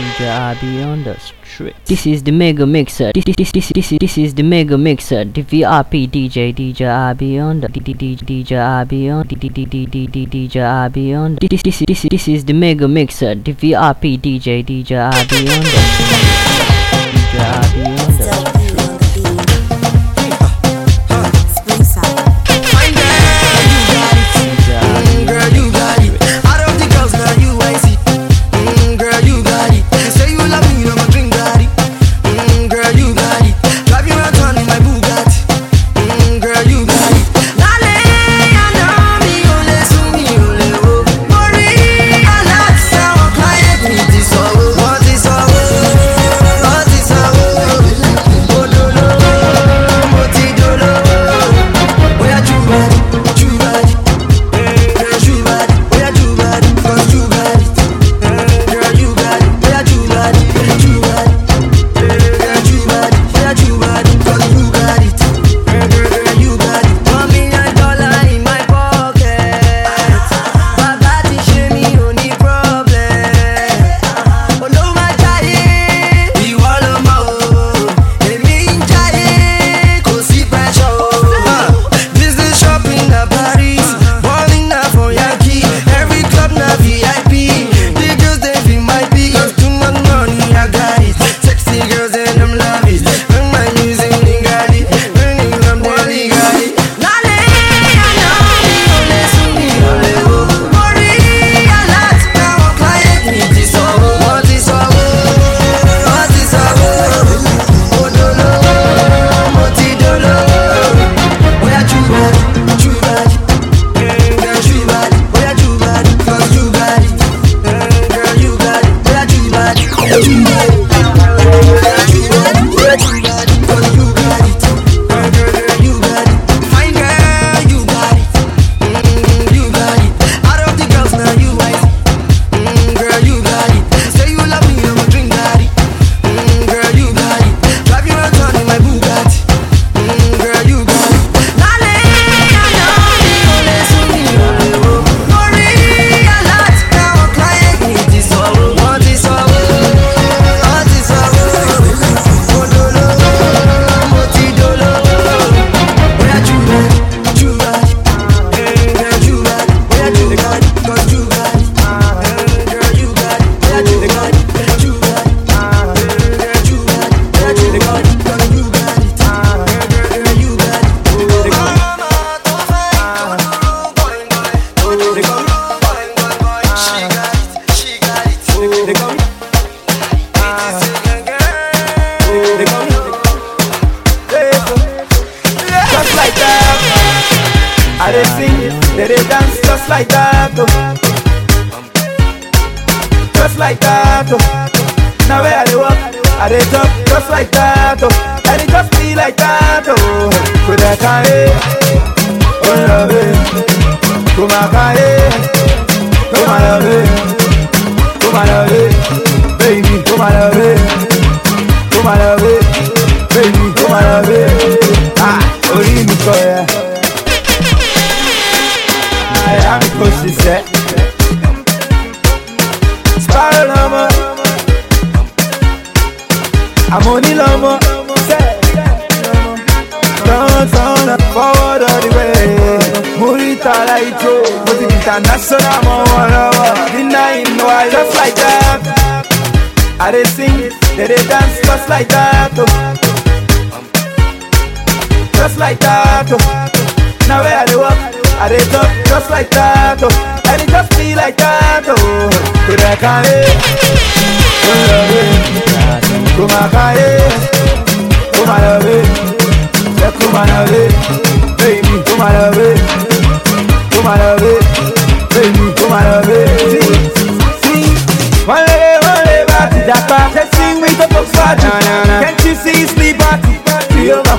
DJ be on the street. This is the mega mixer. This this this this this, this is the mega mixer. The VRP DJ DJ be on the DJ DJ be on the DJ DJ be on. This this this this is the mega mixer. The VRP DJ DJ be on the DJ be on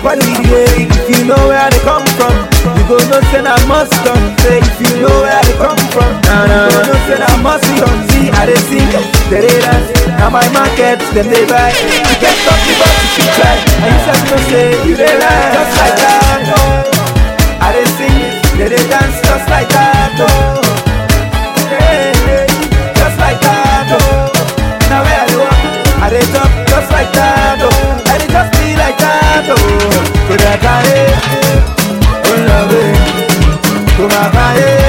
quality day. If you know where they come from, you go know say I must come. Say if you know where they come from, nah, nah. you go know say I must come. See I they sing, they they dance. Now my market, them they buy. You get something but you keep try. And you just know say you they lie, just like that. Oh. I they sing, they they dance, just like that. Oh. Just like that. Oh. Now where I go, I they talk just like that. Oh. tó kò dẹ̀ káyé ó ń lọ wé kò má káyé.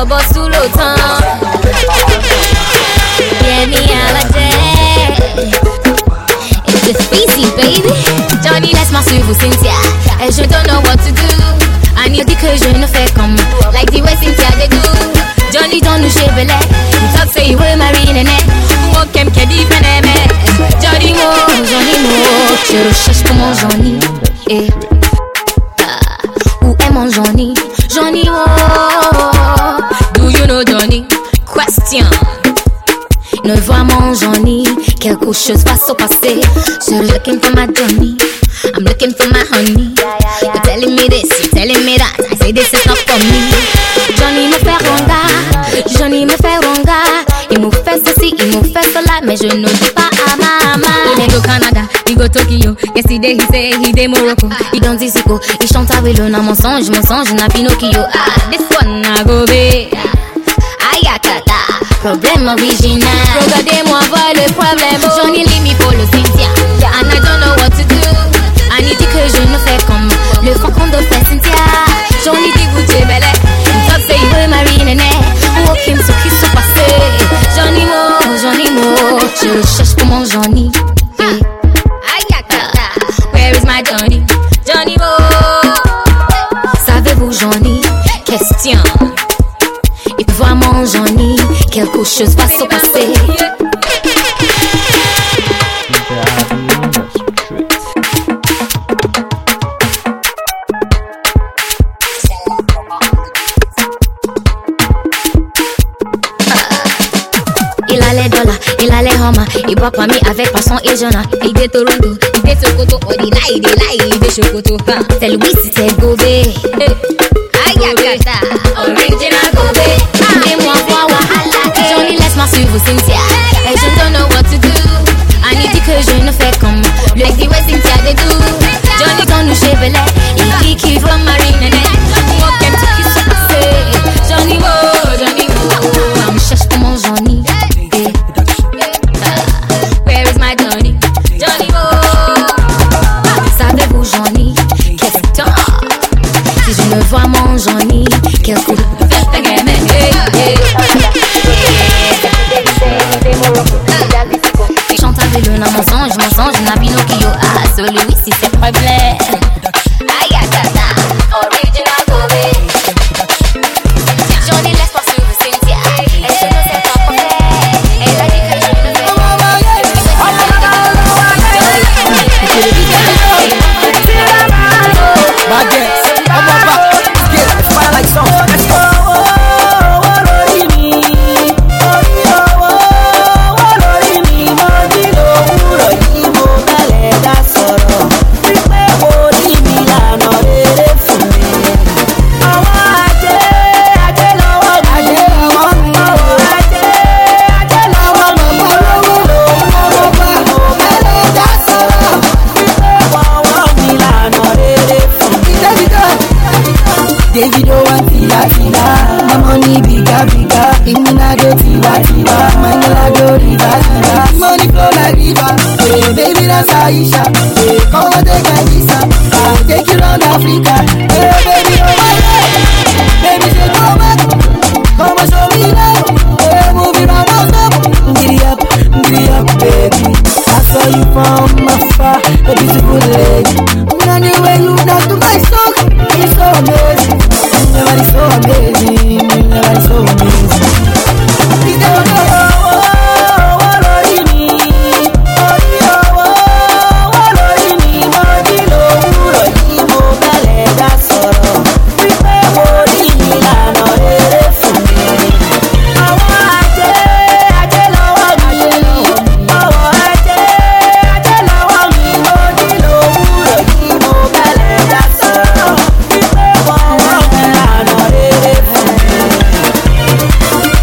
Bọ̀bọ̀ sùn ló tán. Yẹmi Alade. It's the speedy, baby. Johnny, laisse-moi suivre Cynthia. Et je don't know what to do. Annie dit que je ne fais comme. Like the way Cynthia they do. Johnny don't nous chevele. You talk say you will marry Nene. Mo kem kedi peneme. Johnny mo, Johnny mo. Je recherche pour mon Johnny. Eh. Ah, Où est mon Johnny? Johnny oh, Question. Ne mon Johnny, quelque chose va se passer. So looking for my Johnny. I'm looking for my honey. You're telling me this, you're telling me that. I say this is not for me. Johnny me fait ronga, Johnny me fait ronga. Il me fait ceci, il me fait cela, mais je ne dis pas à maman. Il go Canada, il go Tokyo. Yesterday he say he dey Morocco. He don't Zico, il chante avec le nom mensonge, mensonge na Pinocchio. Ah, this one na go be. Problème original. Regardez-moi voir le problème. Oh. J'en ai mis pour le cimetière. And I don't know what to do. Annie dit que je ne fais comme le franc de fait cimetière. J'en ai dégoûté, belle. Top say you marine néné. Walking sur qui sont passés. J'en ai mot, j'en ai mot. Je cherche comment j'en ai. Ah, Where is my Johnny? Johnny Mo. Savez-vous Johnny? Question. Et puis vraiment Johnny quelque chose va se passer. On. Il a les dollars, il a les homas, il boit pas mis avec poisson et jeune. Il est Toronto, il est Sokoto, oh il là, il est là, il est Chocoto. Hein. C'est Louis, c'est Gobé. Ayakata, original Gobé. Suivre Cynthia. Don't know what to do. Annie dit que je ne fais comme le Cynthia. Johnny dans nous chevelets, il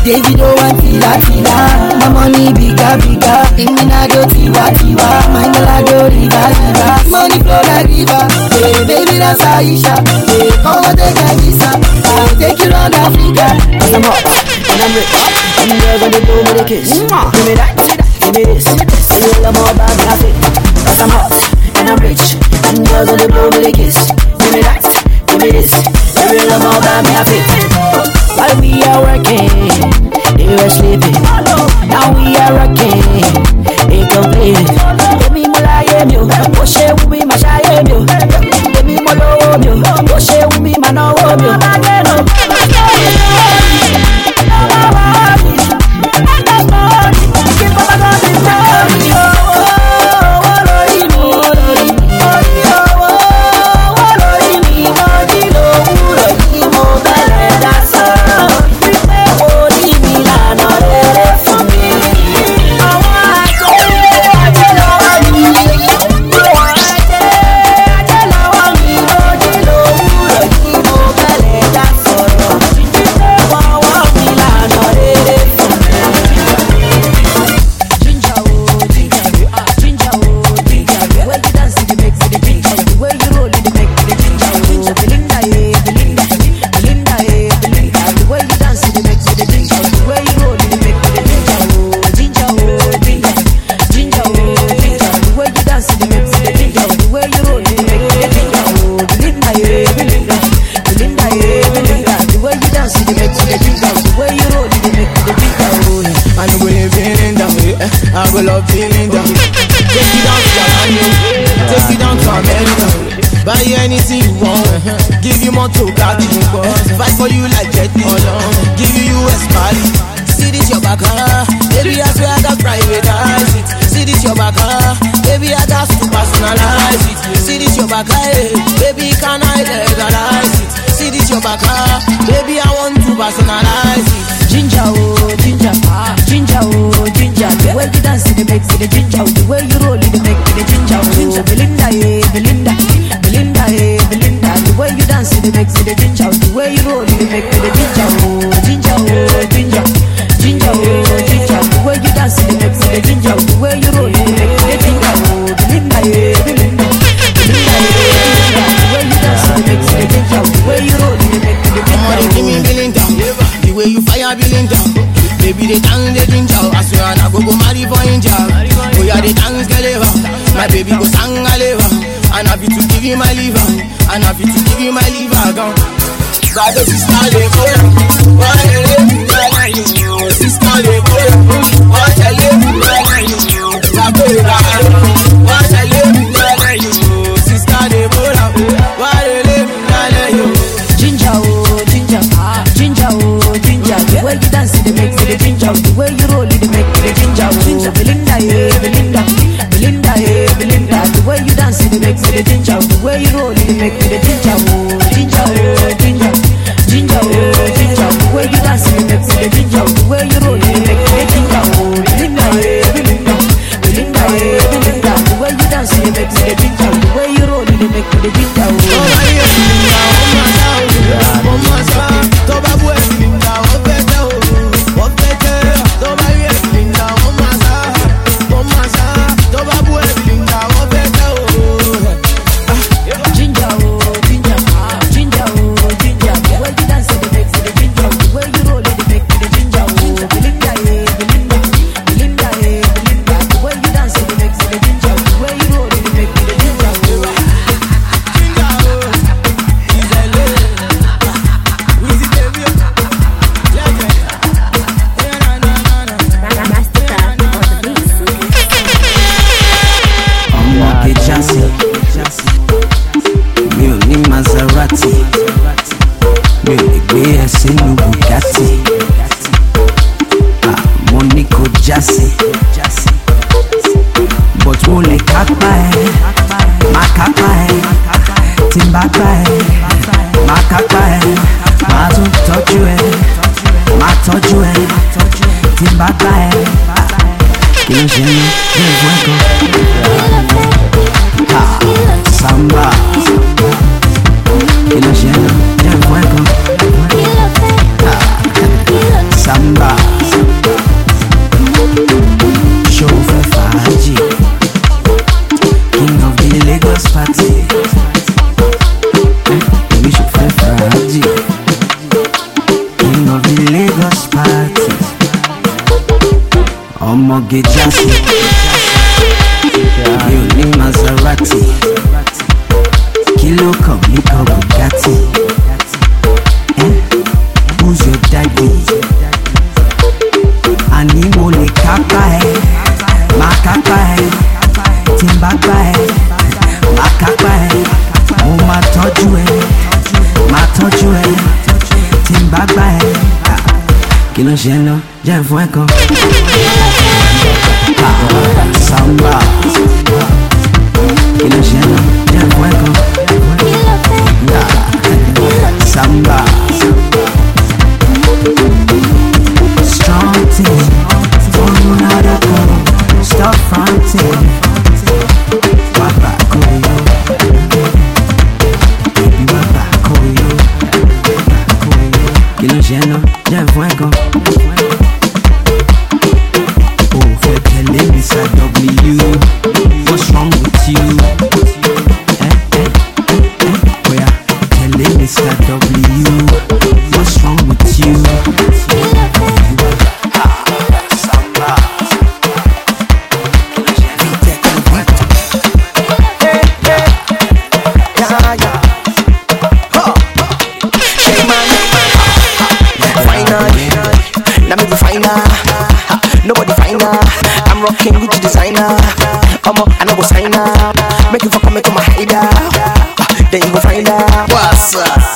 Davido oh, wa tila tila. My money bigger bigger. Imi na do tiwa tiwa. My dollar do riba riba Money flow like river. Hey baby that's Aisha Hey come on take a visa. I'll take you round Africa. Cause I'm hot and I'm rich And you're gonna blow me the kiss. Give me that, give me this. Say you love more about my fit Cause I'm hot and I'm rich And you're gonna blow me the kiss. Give me that, give me this. Say you love more about my fit while we are working, they were sleeping. Now we are working, they complaining. Èmi mo láyé mi o, bó ṣe wù mí màá ṣayé mi o. Èmi mo lówó mi o, bó ṣe wù mí màá náwó mi o. yo. The way you roll it, make me ginger, oh. Belinda, eh, Belinda, Belinda, eh, Belinda. The way you dance it, makes me ginger. máa pa ẹ́ máa kápá ẹ́ máa tún tọ́jú ẹ́ máa tọ́jú ẹ́ tí n bá pa ṣe ní bí ìfún ẹ̀kọ́. Ah, samba kí ṣe. get juicy. my hideout. Then you go find out what's up.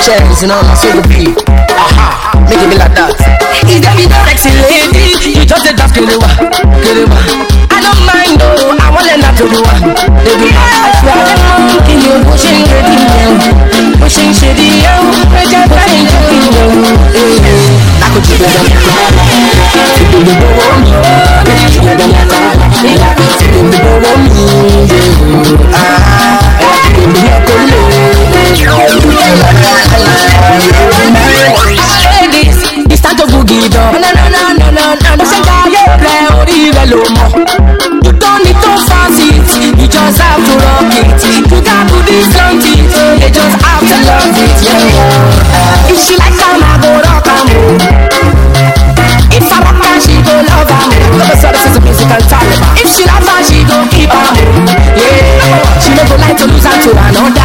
Chance, you know, my soul be. Aha, make it be like that. Is there be the sexy lady? You just a dance, Kelewa, Kelewa. I don't mind though, I want learn how to do one. Baby, I swear, in you pushing ready, yeah. pushing shady, your body shady, yeah. I could keep it up. Ladies, it's time to boogie down. No, no, no, no, no, no, no. Say, guy, you play orí rẹ ló mọ̀. You it, just have to rock it. You got to be something, you just have to love it. If she like am, I go rock am. If I rock her, she go love am. Never said this is a musical talent. If she love her, she go keep am. Yeah, she never like to lose her to another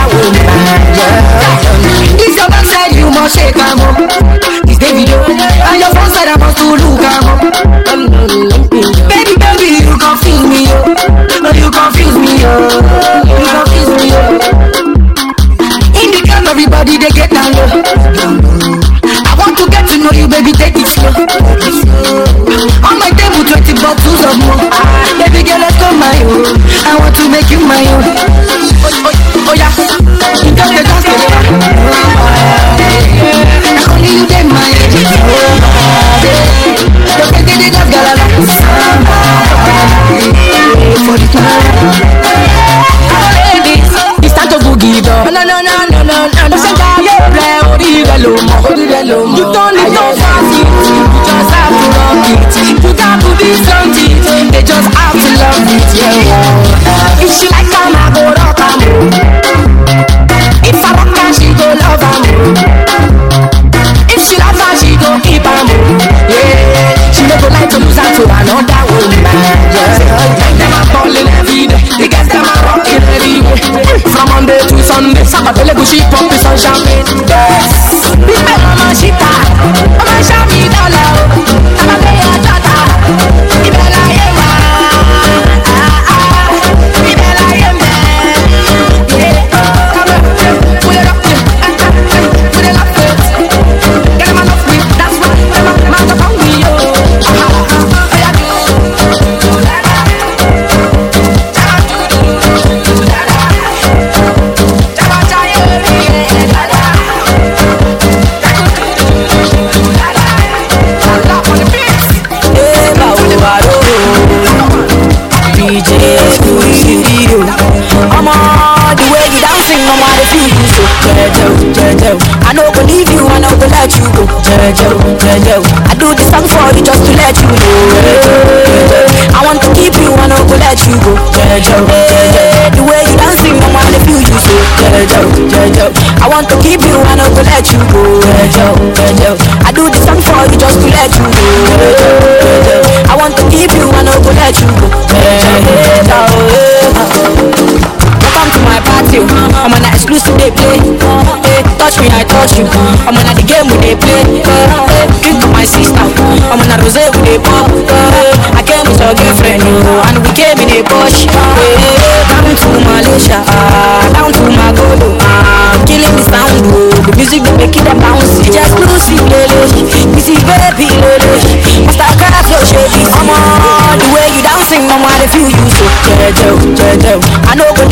On my table, 20 bottles of more. Ah, baby girl, let's go my own. I want to make you my own. Sunday, Saturday go she pop this on. I know go leave you, I know go let you go. I do this song for you just to let you know. I want to keep you, I know go let you go. The way you dancing, no matter feel you so. I want to keep you, I know go let you go. I do this song for you just to let you know. I want to keep you, I know go let you go. Welcome to my party, I'm on an exclusive they play. Hey, touch me, I touch you. I'm on the game they play. Eh, eh, hey, drink to my sister, I'm on a rose we they pop. Hey, I came with your girlfriend, you, and we came in a bush. Hey, down to Malaysia, down to Magolo, ah, killing the sound, oh, the music they make it a bounce. It's exclusive, lele, this is baby, lele. Masterkraft, your shady, I'm on the way you dancing, no matter feel you so. Jejo, Jejo, I know go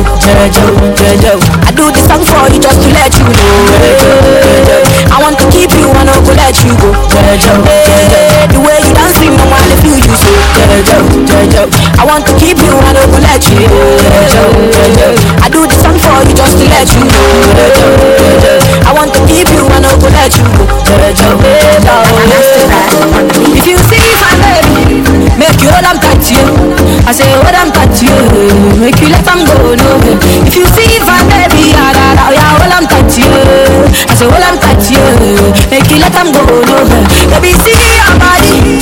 Jejo, Jejo, I do this song for you just to let you know. Jejo, Jejo, I want to keep you, I know go let you go. Jejo, Jejo, the way you dancing, no matter feel you so. Jejo, Jejo, I want to keep you, I know go let you go. Jejo, Jejo, I do this song for you just to let you know. Jejo, Jejo, I want to keep you, I know go let you go. Jejo, Jejo, if you see my baby, make you hold on tight, you. I say hold on tight, you. Make you let them go, no. If you see my baby, ah, da, da, yeah, hold on tight, you. I say hold on tight, you. Make you let them go, no. Baby, see your body,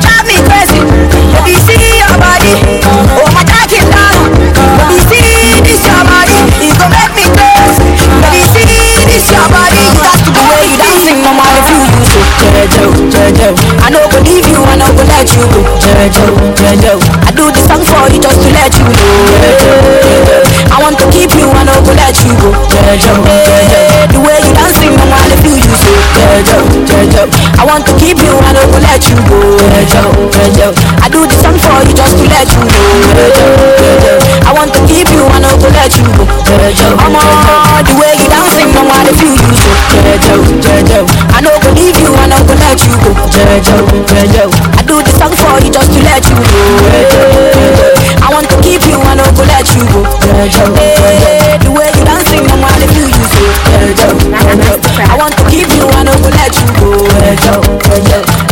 drive me crazy. Baby, see your body, oh my jacket down. Baby, see this your body, it gon' make me crazy. Baby, see this your body, you got to the way you dancing, matter if you use it. Jejo, Jejo, I know go let you go. Jejo, Jejo, I do this song for you just to let you know. Jejo, Jejo, I want to keep you, I know go let you go. Jejo, Jejo, Jejo, Jejo. I want to keep you, I don't go let you go. Jejo, Jejo. I do this song for you just to let you go. Jejo, Jejo. I want to keep you, I don't go let you go. Jejo, on the way you dancing, no one feel you so. Jejo, Jejo. I don't go leave you, I don't go let you go. Jejo, Jejo. I do this song for you just to let you go. Jejo, Jejo. I want to keep you, I don't go let you go. Jejo, Jejo. The way I want to keep you, I don't go let you go. Jejo, Jejo.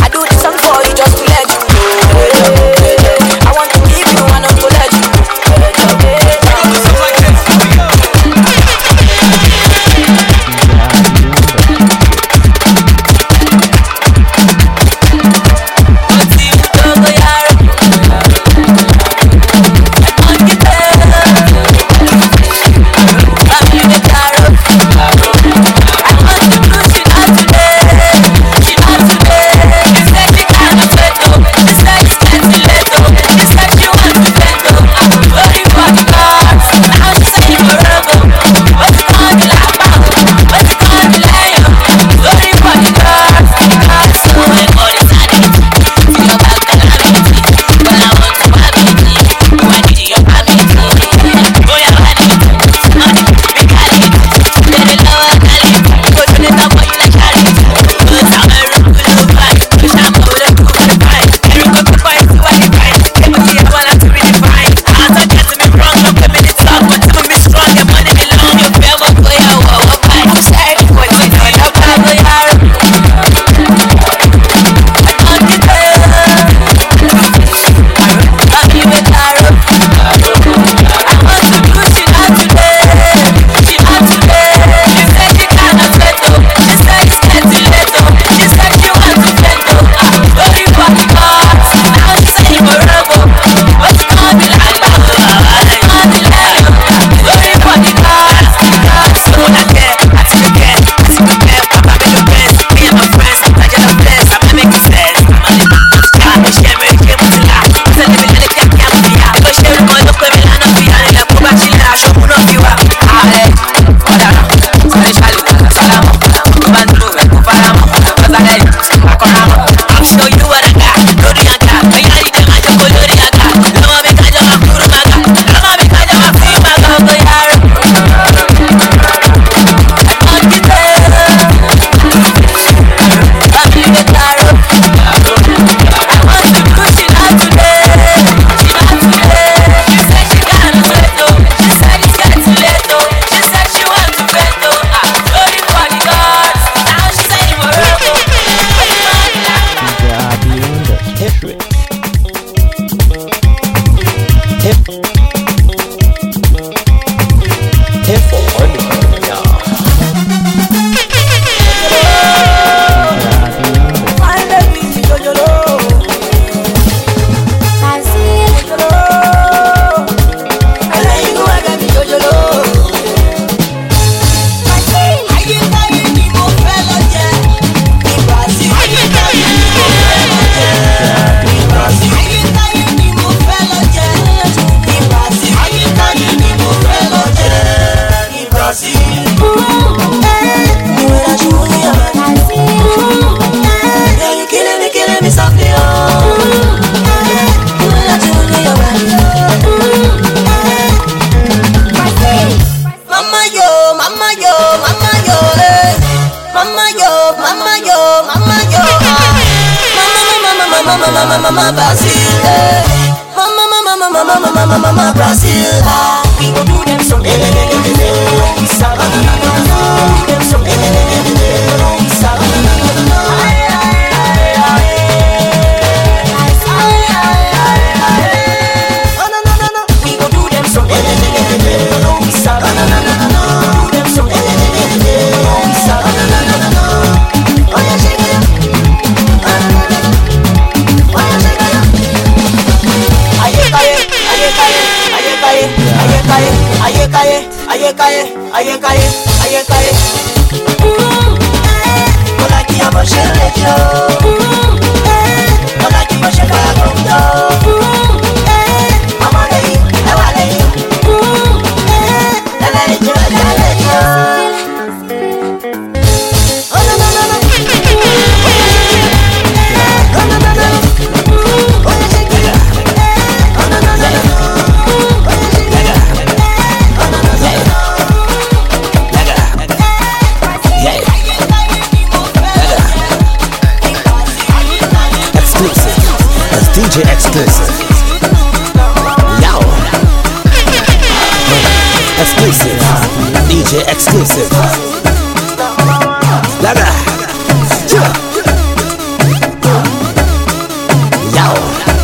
Oh!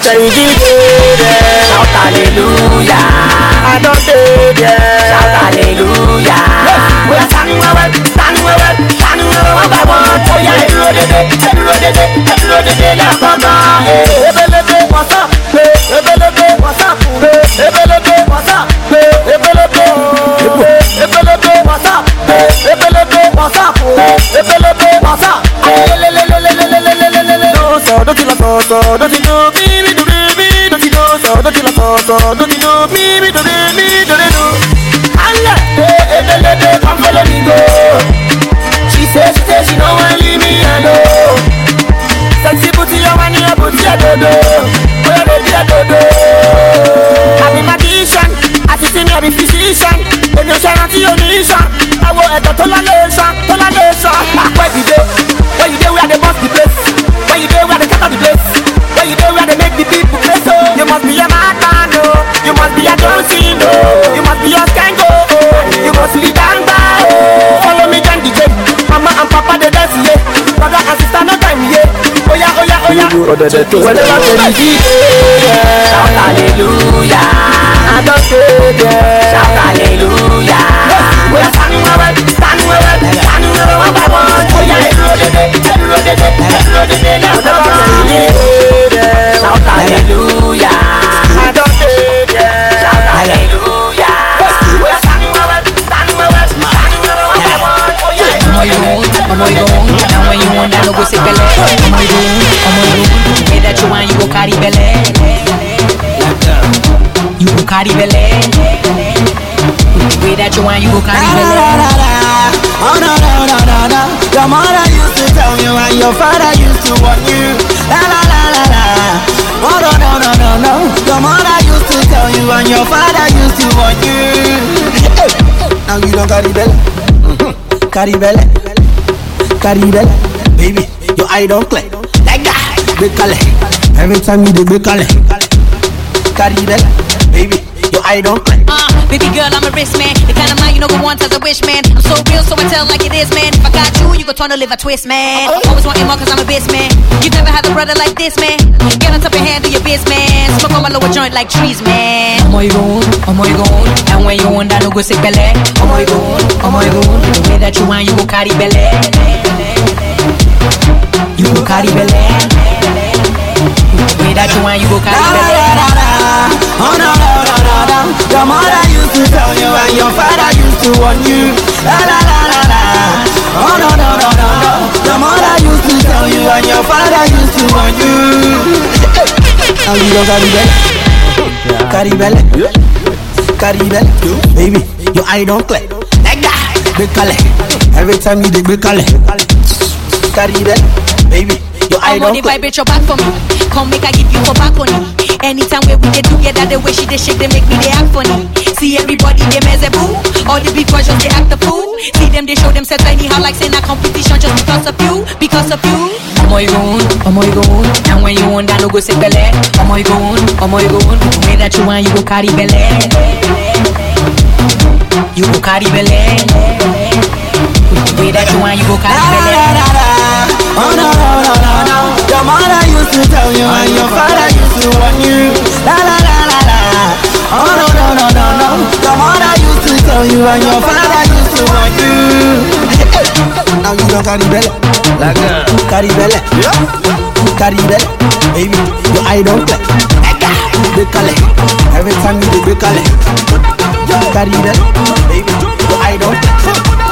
church you dey. Shout hallelujah. I don dey there. Shout hallelujah. We are standing well, standing well, standing well one by one. Oh yeah, every road dey, every road dey, every road dey, na so, don't you know me, me do me, don't you know so, don't you know so, so, don't you know me, me do me, do do. Allah, hey, hey, hey, hey, come follow me e, go. She says, she says she don't want leave me alone. Sexy booty, your money, your booty, your dodo, your baby, your dodo. I'm a magician, I see me a physician. When you shine, I see your nation. I want a total nation, total nation. Ah, where did you? cause Follow me, John DJ. Mama and Papa they dance, yeah. Brother and sister, no time, yeah. Oh yeah, oh yeah, oh yeah. You. Well, DJ. Shout hallelujah. I yeah. Shout hallelujah. We are in the way, stand in the way, stand one. Oh yeah, every. Shout hallelujah. Ọmọ ìròhún àwọn yìí wọn dáná go ṣe pẹ̀lẹ́ ọmọ ìròhún ọmọ ìròhún way that you wan you go carry you go carry way that you wan you go carry. Oh no no no no no. Your mother used to tell you and your father used to warn you. La la la la la. Oh no no no no no. Your mother used to tell you and your father used to warn you. Hey. Now you don't carry belly mm-hmm. Carry belly Carry belly Baby, your eye don't clear Like that Big color Every time you do big color Carry belly Baby, your eye don't clear. Uh, baby girl, I'm a wrist man. The kind of man you know go want as a wish man. I'm so real, so I tell like it is, man. If I got you, you go turn to live a twist, man. Always wanting more cause I'm a bitch, man. You never had a brother like this, man. Get on top and handle your biz, man. Smoke on my lower joint like trees, man. Ọmọ igun, ọmọ igun, and when you want that no go sick belle. Ọmọ igun, ọmọ igun, the way that you want you go carry belle. You go carry belle. The way that you want you go carry belle. Oh no no no no no. Your mother used to tell you and your father used to warn you. La la la la la Oh no no no no no. Your mother used to tell you and your father used to warn you. Now you don't carry belly Carry belly Carry belly Baby, your eye don't clear. Like that. Big color Every time you dig big color Carry belly Baby, your eye I'm on don't the vibrate your back for me. Come make I give you for back on it. Anytime where we get together, the way she they shake, they make me they act funny. See everybody they mess a boo. All the big boys just they act the fool. See them they show themselves anyhow like saying a competition just because of you, because of you. Ọmọ igun, ọmọ igun, and when you want that no go sick belle. Ọmọ igun, ọmọ igun, the way that you want you go carry belle. You go carry belle. The way that you want you go carry belle. Oh no no no no no. Your mother used to tell you and your father used to warn you. La la la la la. Oh no no no no no. Your mother used to tell you and your father used to warn you. Now you don't carry belly Like that. Carry belly Carry belly Baby Your eye don't clear Big color Every time you do big color Carry belly Baby Your eye don't clear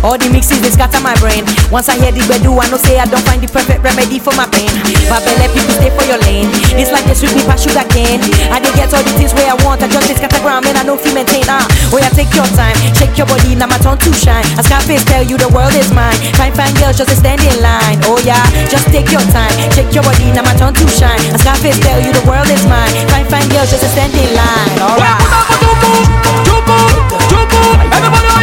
All the mixes they scatter my brain. Once I hear the bedu, I know say I don't find the perfect remedy for my pain. My belly people stay for your lane. It's like they sweet me past sugar cane. I dey get all the things where I want. I just scatter ground, man. I know feel maintain. Ah, oh yeah, take your time, shake your body. Now my turn to shine. As Scarface tell you the world is mine. Fine, fine girls just stand in line. Oh yeah, just take your time, shake your body. Now my turn to shine. As Scarface tell you the world is mine. Fine, fine girls just stand in line. Alright. Everybody,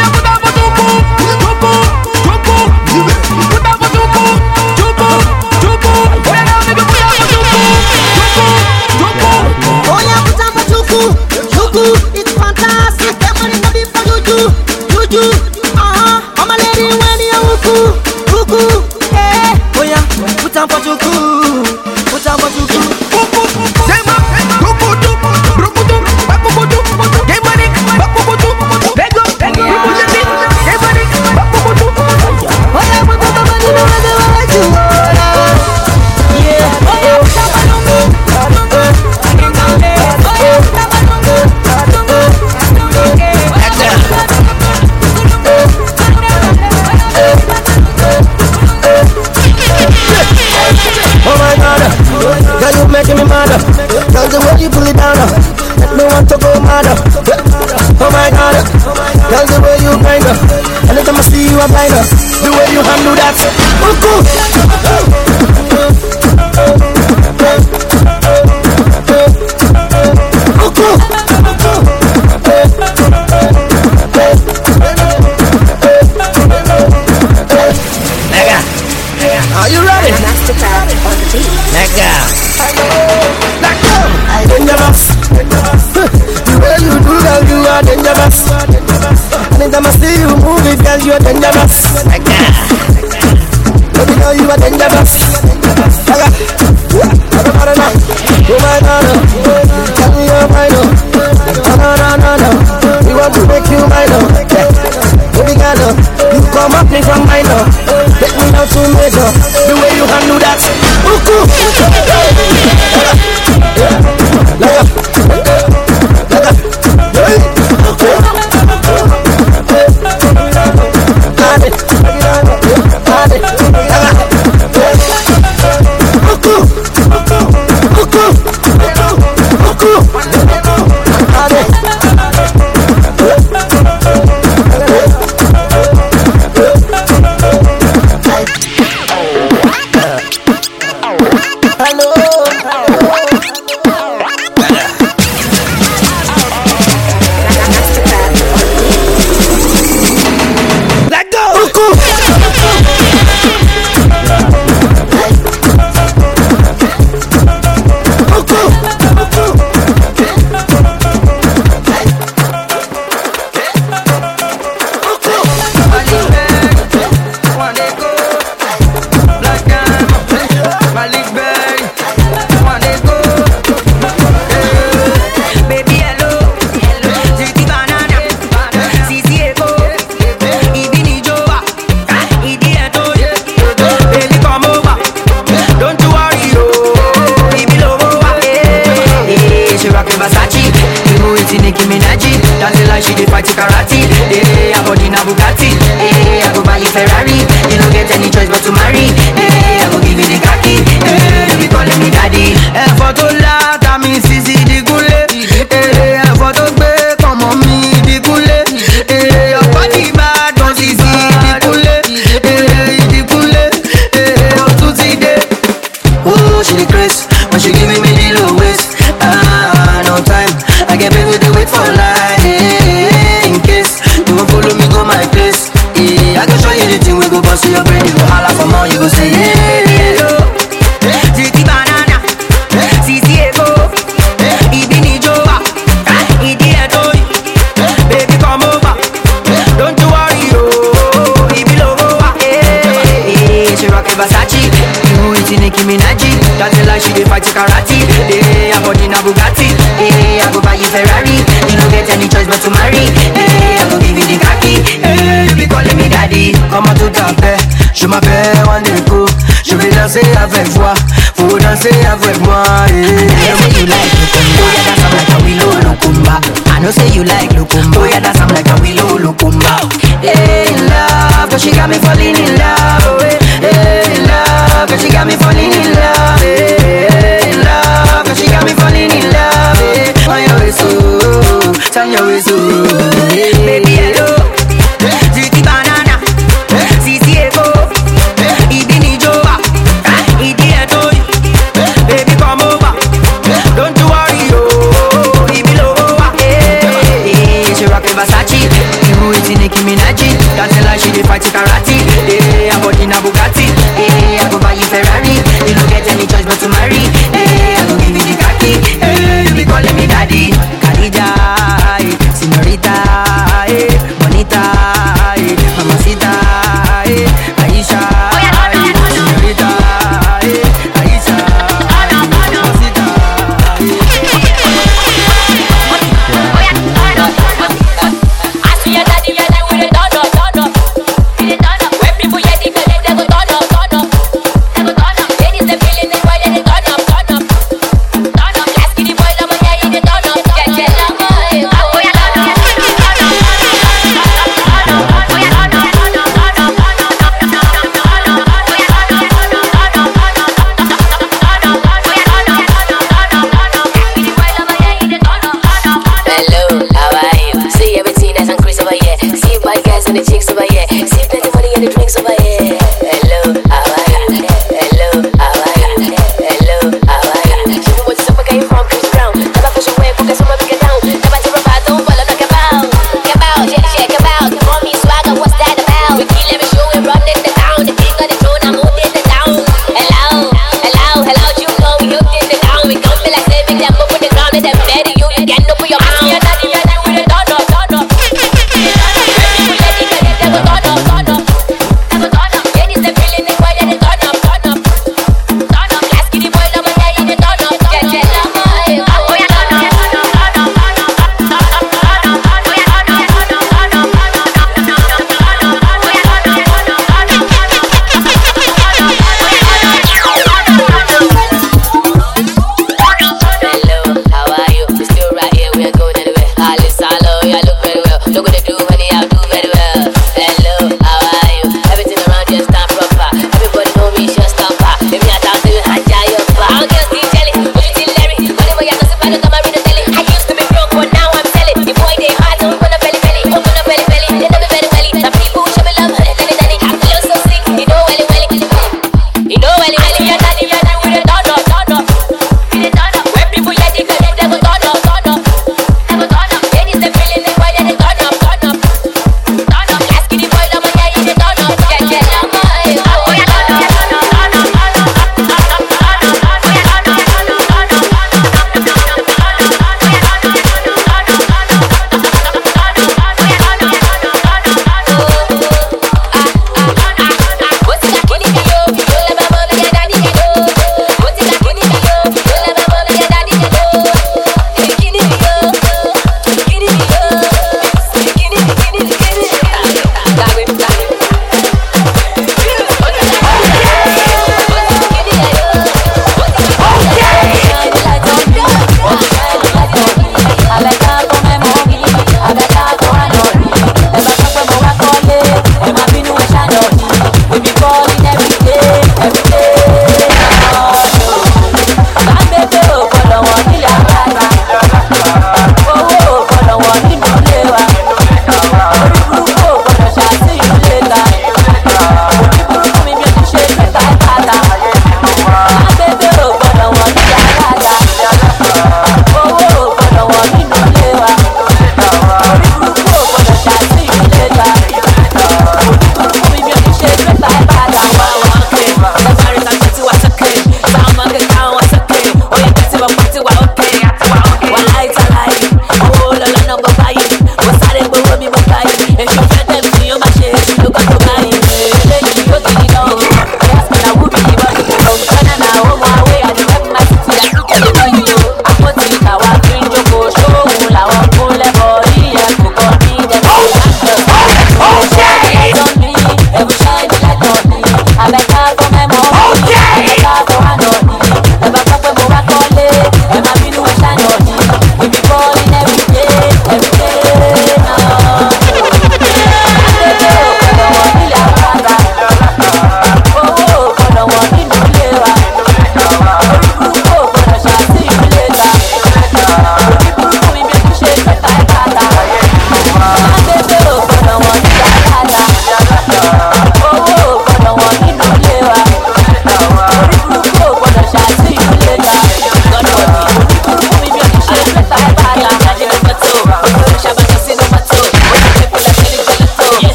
danser avec moi, faut danser avec moi. Yeah. I know you like Lukumba, oh yeah, that's I'm like a willow Lukumba. I know say you like Lukumba, oh yeah, that's I'm like a willow Lukumba. Hey, love, but she got me falling in love.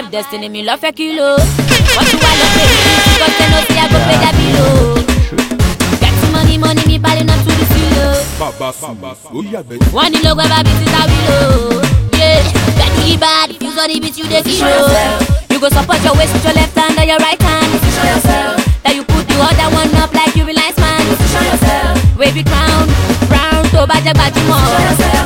life destiny mi lọ fẹ́ kí lo wọ́n tún wá lọ pé mi ní kíkọ́ sẹ́nu sí aago pé dàbí lo gàtí mọ́ni mọ́ni mi balẹ̀ náà tún sí lo. bàbá sùn ó yàgbẹ́. wọ́n ní ló gbẹ́ bábí títa wí lo gàtí yí bá if you sọ́ni ibi tí you dé sí oh. oh. oh. you go support your waist with your left hand or your right hand. show yourself. that you put the other one up like you be nice man. show yourself. wavy crown brown tó bá jẹ́ gbajúmọ̀. show yourself.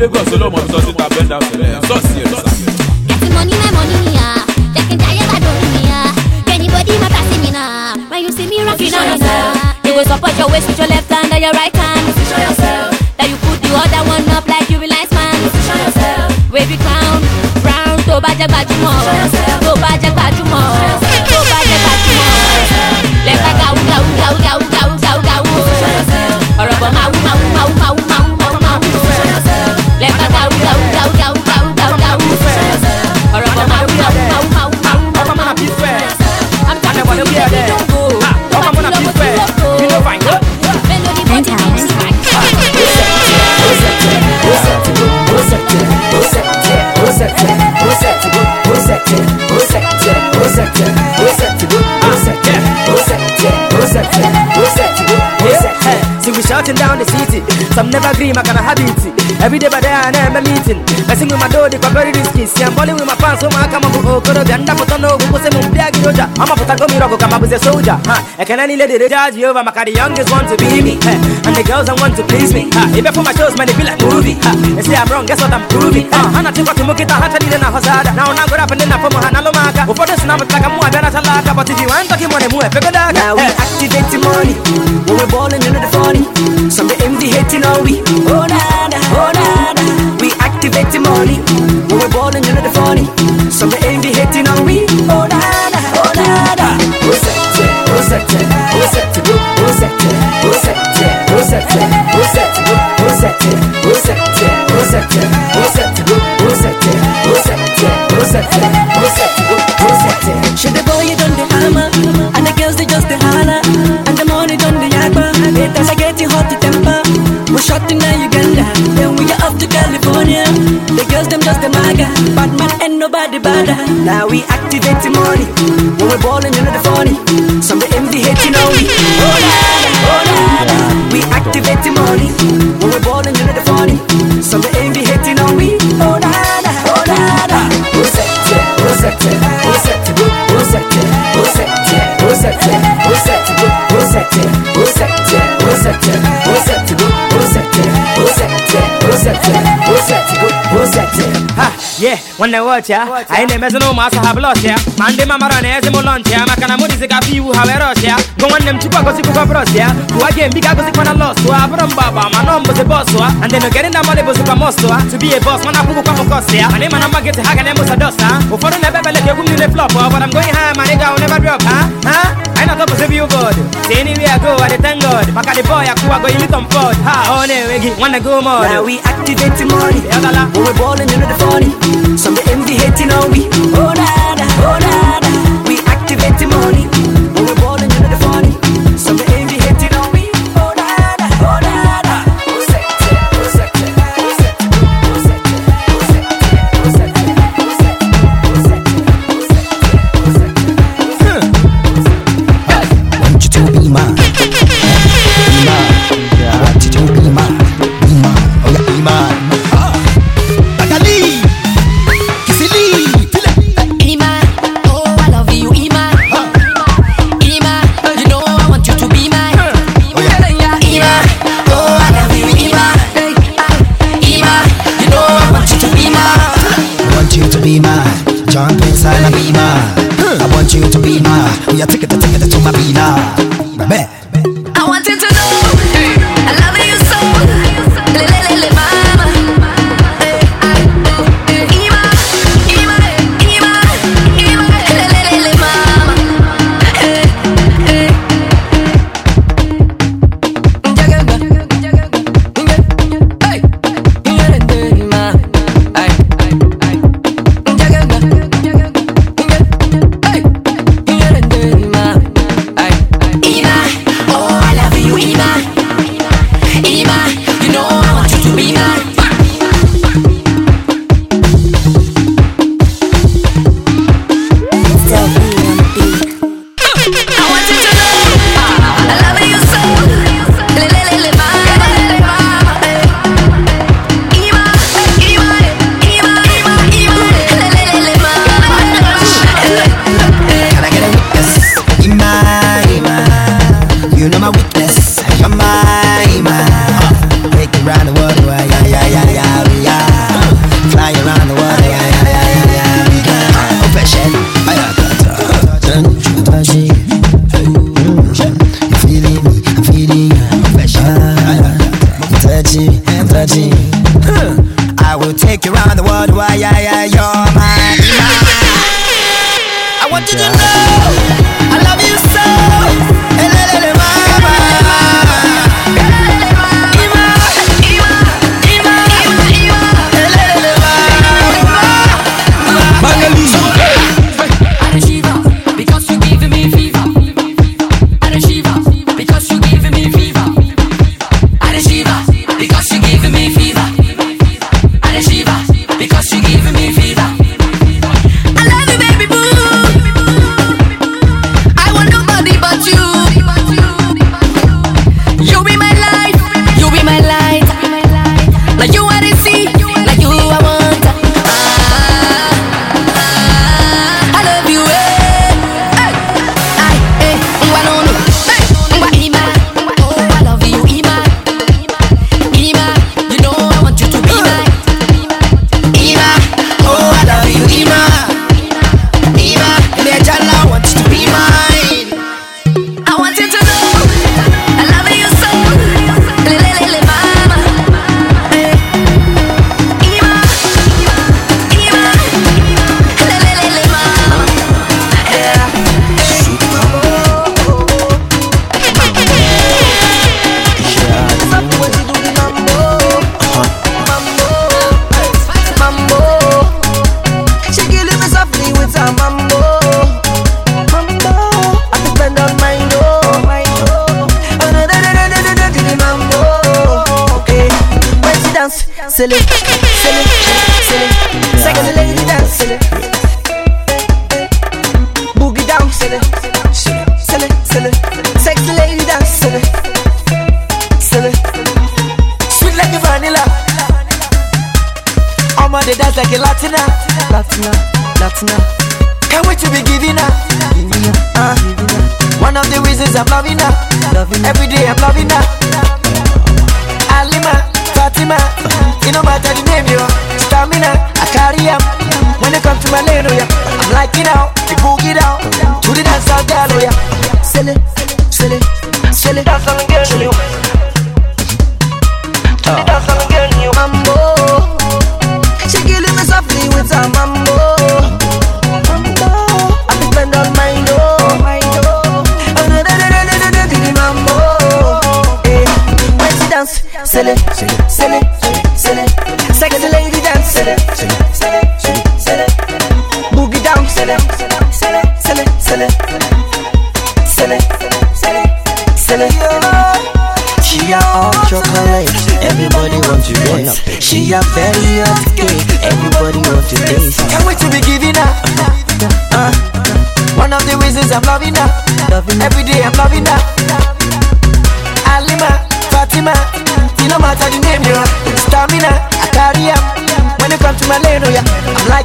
Lagos ló mọ̀ sọ síta bẹ́ńdà fẹ̀lẹ̀ sọ́ọ̀sì ẹ̀ sàfẹ́. Getting money my money ya, jẹ́kí n jayé gbàdúrà ni ya, anybody ma pass me na, when you see me rocking on ya. You go support your waist with your left hand and your right hand. show yourself. That you put the other one up like you realize man. show yourself. Wavy crown, brown tó bá jẹ́ gbajúmọ̀. Shouting down the city. Some never agree, my kind of habit. Every day by day I never meeting. Messing with my door, they very risky. See I'm balling with my pants, so my come up with Okoro. The under put on no, who say piagi roja. I'm a put a gummy rock, come up with a soldier. Huh? I can any lady they judge you over. My the youngest want to be me. Hey. And the girls I want to please me. Huh? I put my shows, man, they feel like movie. Huh? They say I'm wrong, guess what I'm proving. I'm not think what to look at, I'm not na hosada. Now I'm going up and then I'm from Hana Lomaka. Before this, I'm like a mua, talaka. But if you want talking money, move, figure that. Now we activate the money when we're balling, you know the funny. Some the envy hating on we. Oh nada, oh nada. We activate the money when we're balling, you know the funny. Some the envy hating on we. Oh nada, oh nada. Rosette, Rosette, Rosette, Rosette, Rosette, Rosette, Rosette, Rosette, Rosette, Rosette, Rosette, Rosette, Rosette, Rosette, Rosette, Rosette. Then we are off to California. The girls them just the maga, but man ain't nobody better. Now we activate the money, when we're balling you know the funny. Some the envy hating on we. Oh nada, oh nada. We activate the money, when we're balling you know the funny. Some the envy hating on we. Oh nada, oh nada. Rosette, Rosette, Rosette, Rosette, Rosette, Rosette, Rosette, Rosette, Rosette, Rosette, Rosette, sexy, go. Prosetting. Ha, yeah, wanna watch ya? I ain't messing no massa have lost ya. Man, they mama run as a lunch ya. Makana Moody's a copy who have a rush ya. Go on them chupa gossip of bros ya. Who again big gossip when I lost to Abram Baba, my number the boss wa. And then getting that money was a must wa. To be a boss, man, I put up of course ya. And then I'm get to hack and then a dust ha. Before the never let you the flop wa. But I'm going high, my nigga, I'll never drop ha. Huh? I not up to you good. See anywhere I go, I thank God. Back at the boy, I go, I go, you little forward. Ha, oh, no, wanna go more. Now we activate the money we ballin', you know the funny. Some they envy hating on we. Oh, nah, nah, oh, nah.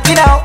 You know.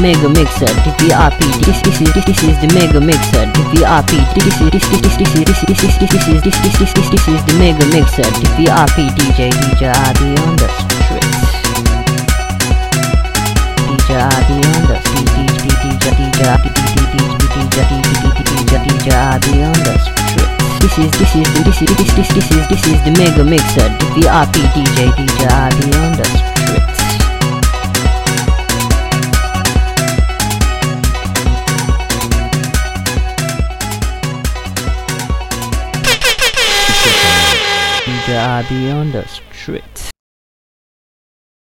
Mega mixer, the VRP. This is this this is the mega mixer, the VRP. This is this this this this is this this this this is this this this this this is the mega mixer, the VRP DJ DJ RB on the streets. DJ RB on the DJ DJ DJ DJ DJ DJ RB on the streets. This is this is this is this this this is this is the mega mixer, the VRP DJ DJ RB on the streets. RB on the streets.